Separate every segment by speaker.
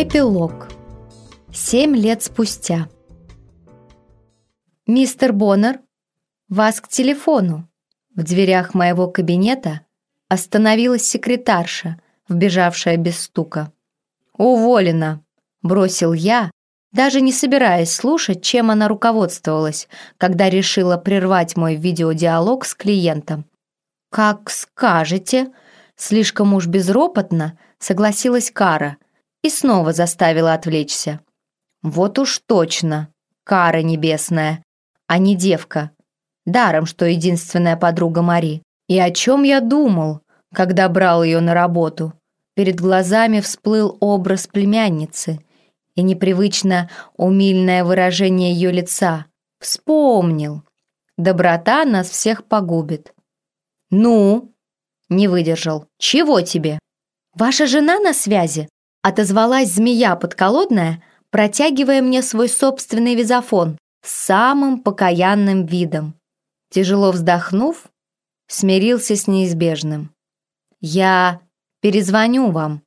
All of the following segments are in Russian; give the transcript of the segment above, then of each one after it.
Speaker 1: Эпилог. Семь лет спустя. «Мистер Боннер, вас к телефону». В дверях моего кабинета остановилась секретарша, вбежавшая без стука. «Уволена», — бросил я, даже не собираясь слушать, чем она руководствовалась, когда решила прервать мой видеодиалог с клиентом. «Как скажете», — слишком уж безропотно согласилась Кара и снова заставила отвлечься. «Вот уж точно, Кара небесная, а не девка. Даром, что единственная подруга Мари. И о чем я думал, когда брал ее на работу?» Перед глазами всплыл образ племянницы и непривычно умильное выражение ее лица. Вспомнил. Доброта нас всех погубит. «Ну?» — не выдержал. «Чего тебе?» «Ваша жена на связи?» — отозвалась змея подколодная, протягивая мне свой собственный визофон с самым покаянным видом. Тяжело вздохнув, смирился с неизбежным. «Я «Перезвоню вам,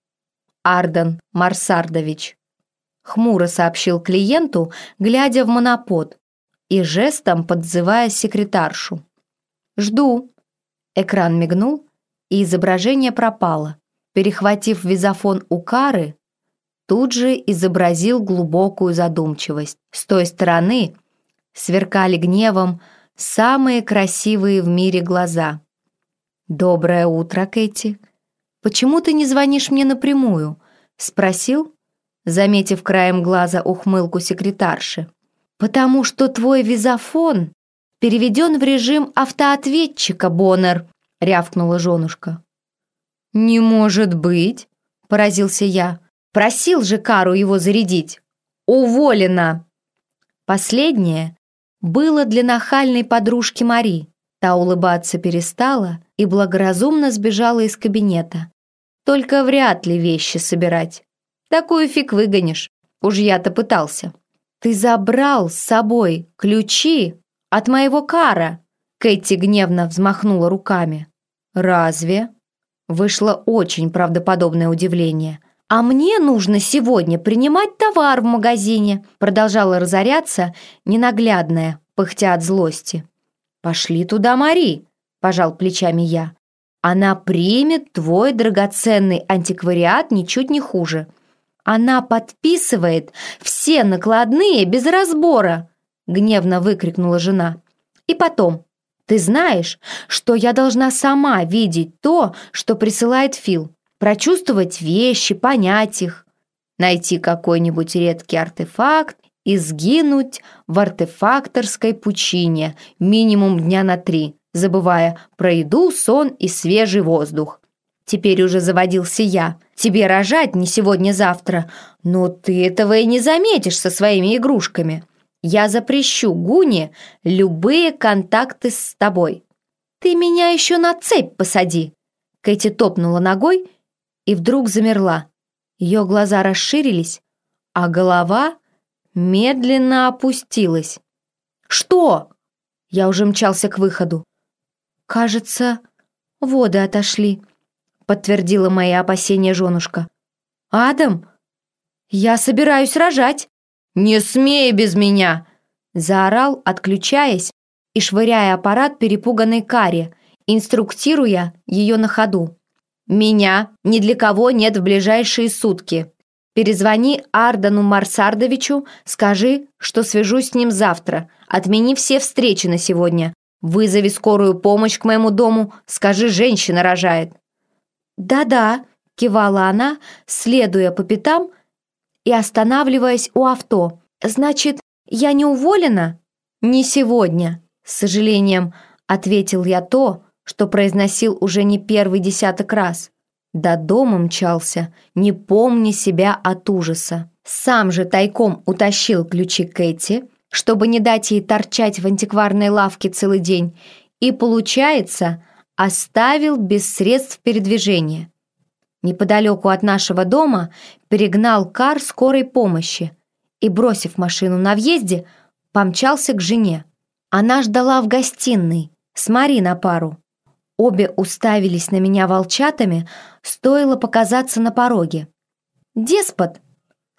Speaker 1: Арден Марсардович», хмуро сообщил клиенту, глядя в монопод и жестом подзывая секретаршу. «Жду». Экран мигнул, и изображение пропало. Перехватив визофон у Кары, тут же изобразил глубокую задумчивость. С той стороны сверкали гневом самые красивые в мире глаза. «Доброе утро, Кэти», «Почему ты не звонишь мне напрямую?» — спросил, заметив краем глаза ухмылку секретарши. «Потому что твой визофон переведен в режим автоответчика, Боннер», — рявкнула женушка. «Не может быть», — поразился я. «Просил же Кару его зарядить. Уволена!» Последнее было для нахальной подружки Мари. Та улыбаться перестала и благоразумно сбежала из кабинета. Только вряд ли вещи собирать. Такую фиг выгонишь. Уж я-то пытался. Ты забрал с собой ключи от моего кара. Кэти гневно взмахнула руками. Разве? Вышло очень правдоподобное удивление. «А мне нужно сегодня принимать товар в магазине», продолжала разоряться ненаглядная, пыхтя от злости. «Пошли туда, Мари», пожал плечами я. Она примет твой драгоценный антиквариат ничуть не хуже. Она подписывает все накладные без разбора, гневно выкрикнула жена. И потом, ты знаешь, что я должна сама видеть то, что присылает Фил, прочувствовать вещи, понять их, найти какой-нибудь редкий артефакт и сгинуть в артефакторской пучине минимум дня на три, забывая про еду, сон и свежий воздух. Теперь уже заводился я. Тебе рожать не сегодня-завтра, но ты этого и не заметишь со своими игрушками. Я запрещу Гуне любые контакты с тобой. Ты меня еще на цепь посади. Кэти топнула ногой и вдруг замерла. Ее глаза расширились, а голова медленно опустилась. «Что?» Я уже мчался к выходу. «Кажется, воды отошли», — подтвердила мои опасения женушка. «Адам, я собираюсь рожать». «Не смей без меня!» — заорал, отключаясь и швыряя аппарат перепуганной Каре, инструктируя ее на ходу. «Меня ни для кого нет в ближайшие сутки. Перезвони Ардану Марсардовичу, скажи, что свяжусь с ним завтра. Отмени все встречи на сегодня. Вызови скорую помощь к моему дому, скажи, женщина рожает». «Да-да», — кивала она, следуя по пятам и останавливаясь у авто. «Значит, я не уволена?» «Не сегодня», — с сожалением ответил я то, что произносил уже не первый десяток раз. До дома мчался, не помня себя от ужаса. Сам же тайком утащил ключи Кэти, чтобы не дать ей торчать в антикварной лавке целый день, и, получается, оставил без средств передвижения. Неподалеку от нашего дома перегнал кар скорой помощи и, бросив машину на въезде, помчался к жене. Она ждала в гостиной, с Мари на пару. Обе уставились на меня волчатами, стоило показаться на пороге. «Деспот!»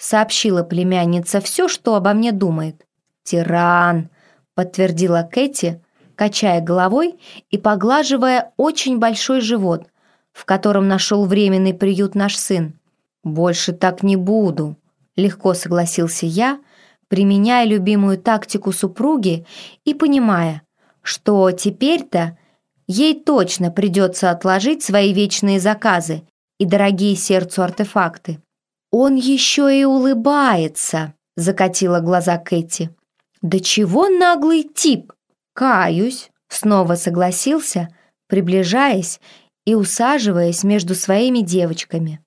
Speaker 1: сообщила племянница все, что обо мне думает. «Тиран», — подтвердила Кэти, качая головой и поглаживая очень большой живот, в котором нашел временный приют наш сын. «Больше так не буду», — легко согласился я, применяя любимую тактику супруги и понимая, что теперь-то ей точно придется отложить свои вечные заказы и дорогие сердцу артефакты. «Он еще и улыбается», — закатила глаза Кэти. «Да чего наглый тип!» «Каюсь», — снова согласился, приближаясь и усаживаясь между своими девочками.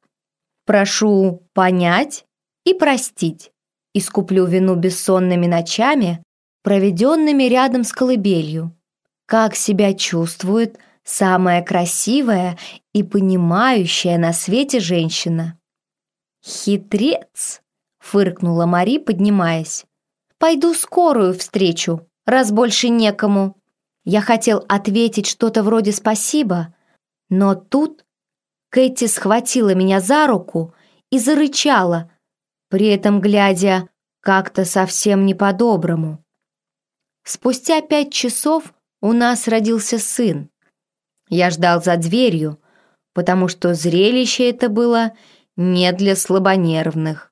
Speaker 1: «Прошу понять и простить. Искуплю вину бессонными ночами, проведенными рядом с колыбелью. Как себя чувствует самая красивая и понимающая на свете женщина?» «Хитрец!» — фыркнула Мари, поднимаясь. «Пойду скорую встречу, раз больше некому». Я хотел ответить что-то вроде «спасибо», но тут Кэти схватила меня за руку и зарычала, при этом глядя как-то совсем не по-доброму. Спустя пять часов у нас родился сын. Я ждал за дверью, потому что зрелище это было не для слабонервных.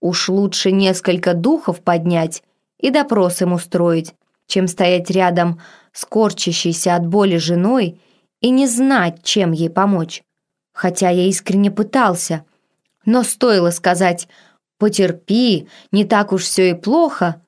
Speaker 1: Уж лучше несколько духов поднять и допрос им устроить, чем стоять рядом с корчащейся от боли женой и не знать, чем ей помочь. Хотя я искренне пытался. Но стоило сказать «потерпи, не так уж все и плохо»,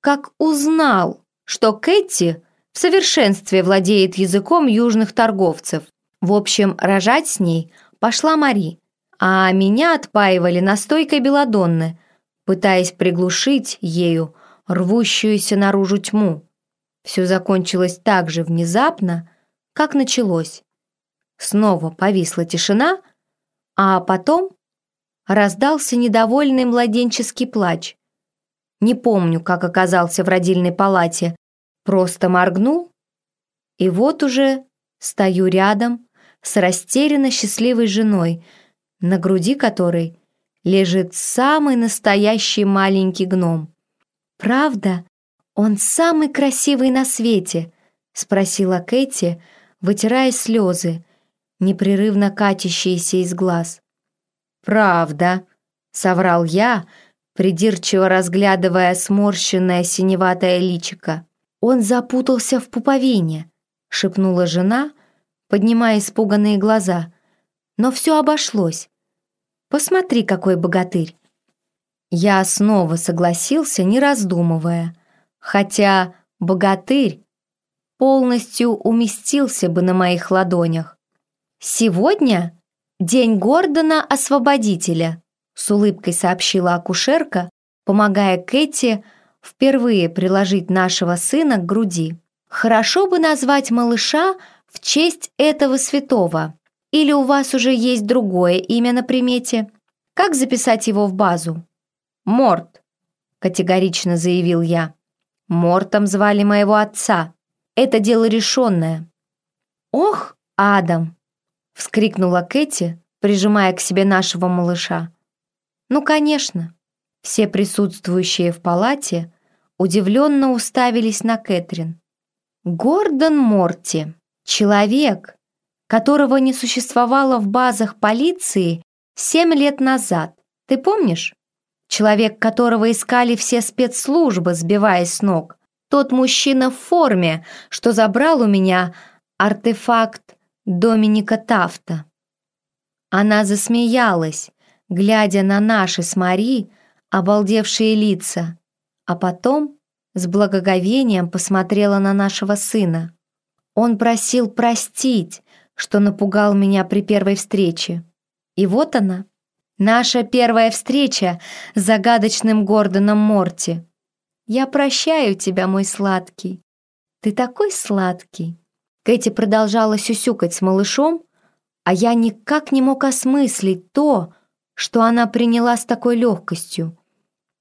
Speaker 1: как узнал, что Кэти в совершенстве владеет языком южных торговцев. В общем, рожать с ней пошла Мари, а меня отпаивали настойкой белодонны, пытаясь приглушить ею рвущуюся наружу тьму. Все закончилось так же внезапно, как началось. Снова повисла тишина, а потом раздался недовольный младенческий плач. Не помню, как оказался в родильной палате, просто моргнул, и вот уже стою рядом с растерянно счастливой женой, на груди которой лежит самый настоящий маленький гном. «Правда? Он самый красивый на свете?» — спросила Кэти, вытирая слезы, непрерывно катящиеся из глаз. «Правда», — соврал я, придирчиво разглядывая сморщенное синеватое личико. «Он запутался в пуповине», — шепнула жена, поднимая испуганные глаза. «Но все обошлось. Посмотри, какой богатырь!» Я снова согласился, не раздумывая, хотя богатырь полностью уместился бы на моих ладонях. «Сегодня день Гордона Освободителя», с улыбкой сообщила акушерка, помогая Кэти впервые приложить нашего сына к груди. «Хорошо бы назвать малыша в честь этого святого. Или у вас уже есть другое имя на примете? Как записать его в базу?» «Морт», — категорично заявил я. «Мортом звали моего отца. Это дело решенное». «Ох, Адам!» — вскрикнула Кэти, прижимая к себе нашего малыша. «Ну, конечно». Все присутствующие в палате удивленно уставились на Кэтрин. Гордон Морти, человек, которого не существовало в базах полиции семь лет назад. Ты помнишь? Человек, которого искали все спецслужбы, сбиваясь с ног. Тот мужчина в форме, что забрал у меня артефакт Доминика Тафта. Она засмеялась, глядя на наши с Мари обалдевшие лица, а потом с благоговением посмотрела на нашего сына. Он просил простить, что напугал меня при первой встрече. И вот она, наша первая встреча с загадочным Гордоном Морти. Я прощаю тебя, мой сладкий. Ты такой сладкий. Кэти продолжала сюсюкать с малышом, а я никак не мог осмыслить то, что она приняла с такой легкостью.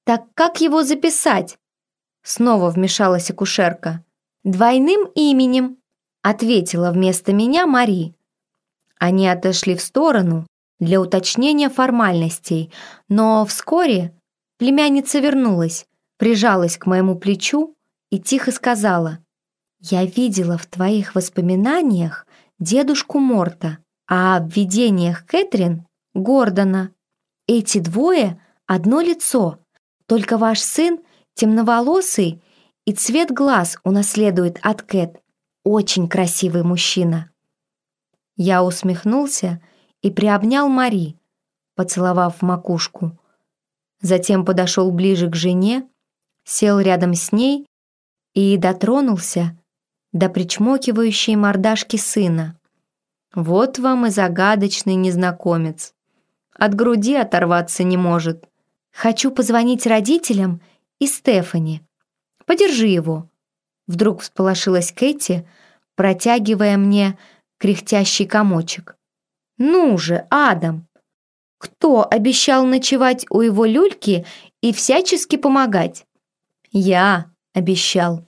Speaker 1: «Так как его записать?» Снова вмешалась акушерка. «Двойным именем», ответила вместо меня Мари. Они отошли в сторону для уточнения формальностей, но вскоре Племянница вернулась, прижалась к моему плечу и тихо сказала, «Я видела в твоих воспоминаниях дедушку Морта, а в видениях Кэтрин — Гордона. Эти двое — одно лицо, только ваш сын темноволосый и цвет глаз унаследует от Кэт. Очень красивый мужчина». Я усмехнулся и приобнял Мари, поцеловав в макушку. Затем подошел ближе к жене, сел рядом с ней и дотронулся до причмокивающей мордашки сына. Вот вам и загадочный незнакомец. От груди оторваться не может. Хочу позвонить родителям и Стефани. Подержи его. Вдруг всполошилась Кэти, протягивая мне кряхтящий комочек. «Ну же, Адам! Кто обещал ночевать у его люльки и всячески помогать?» «Я обещал».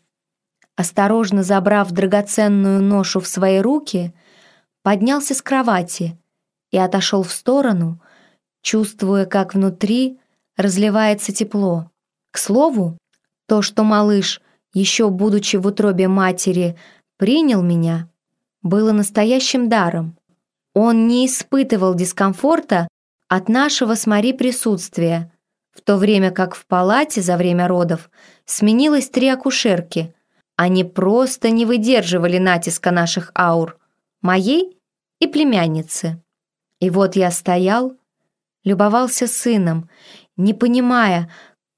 Speaker 1: Осторожно забрав драгоценную ношу в свои руки, поднялся с кровати и отошел в сторону, чувствуя, как внутри разливается тепло. К слову, то, что малыш, еще будучи в утробе матери, принял меня, было настоящим даром. Он не испытывал дискомфорта от нашего с Мари присутствия, в то время как в палате за время родов сменилось три акушерки. Они просто не выдерживали натиска наших аур, моей и племянницы. И вот я стоял, любовался сыном, не понимая,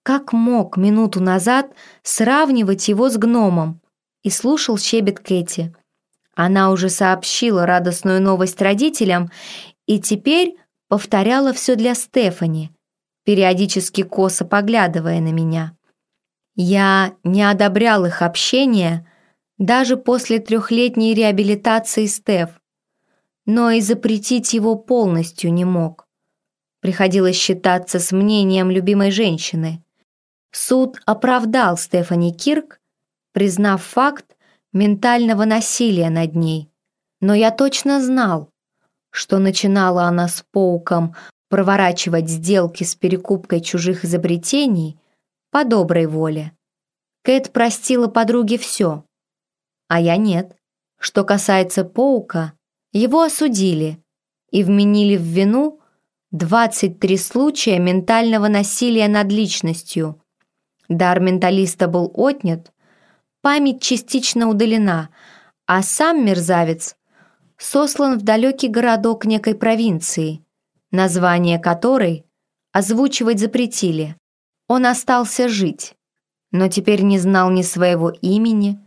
Speaker 1: как мог минуту назад сравнивать его с гномом, и слушал щебет Кэти. Она уже сообщила радостную новость родителям и теперь повторяла все для Стефани, периодически косо поглядывая на меня. Я не одобрял их общение даже после трехлетней реабилитации Стеф, но и запретить его полностью не мог. Приходилось считаться с мнением любимой женщины. Суд оправдал Стефани Кирк, признав факт ментального насилия над ней. Но я точно знал, что начинала она с Поуком проворачивать сделки с перекупкой чужих изобретений по доброй воле. Кэт простила подруге все, а я нет. Что касается Поука, его осудили и вменили в вину 23 случая ментального насилия над личностью. Дар менталиста был отнят, память частично удалена, а сам мерзавец сослан в далекий городок некой провинции, название которой озвучивать запретили. Он остался жить, но теперь не знал ни своего имени,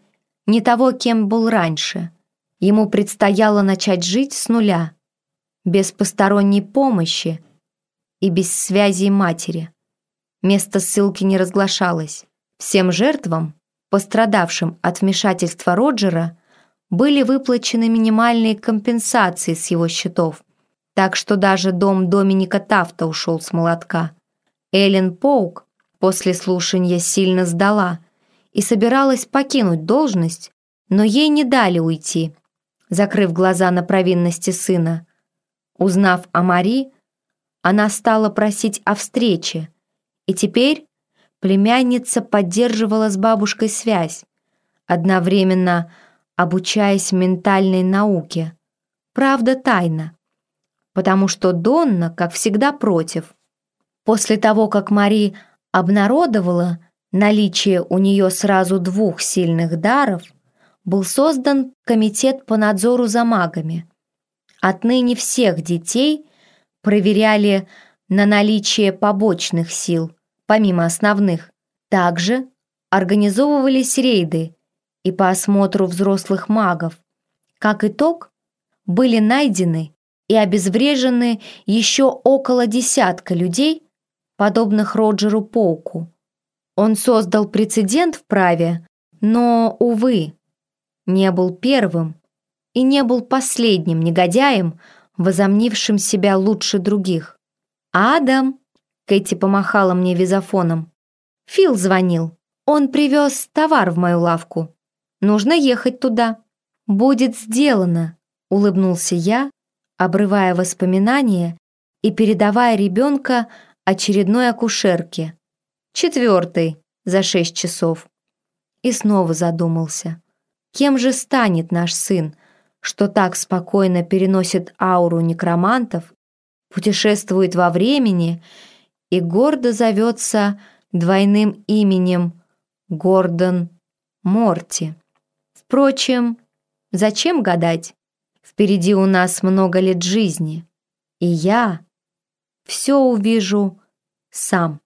Speaker 1: ни того, кем был раньше. Ему предстояло начать жить с нуля, без посторонней помощи и без связи матери. Место ссылки не разглашалось. Всем жертвам, пострадавшим от вмешательства Роджера, были выплачены минимальные компенсации с его счетов, так что даже дом Доминика Тафта ушел с молотка. Эллен Поук после слушания сильно сдала и собиралась покинуть должность, но ей не дали уйти, закрыв глаза на провинности сына. Узнав о Мари, она стала просить о встрече, и теперь племянница поддерживала с бабушкой связь, одновременно обучаясь ментальной науке. Правда, тайна, потому что Донна, как всегда, против. После того, как Мари обнародовала наличие у нее сразу двух сильных даров, был создан комитет по надзору за магами. Отныне всех детей проверяли на наличие побочных сил, помимо основных. Также организовывались рейды и по осмотру взрослых магов. Как итог, были найдены и обезврежены еще около десятка людей, подобных Роджеру Поуку. Он создал прецедент в праве, но, увы, не был первым и не был последним негодяем, возомнившим себя лучше других. «Адам!» — Кэти помахала мне визофоном. «Фил звонил. Он привез товар в мою лавку. Нужно ехать туда. Будет сделано, улыбнулся я, обрывая воспоминания и передавая ребенка очередной акушерке. четвертый за шесть часов. И снова задумался. Кем же станет наш сын, что так спокойно переносит ауру некромантов, путешествует во времени и гордо зовется двойным именем Гордон Морти? Впрочем, зачем гадать? Впереди у нас много лет жизни, и я все увижу сам.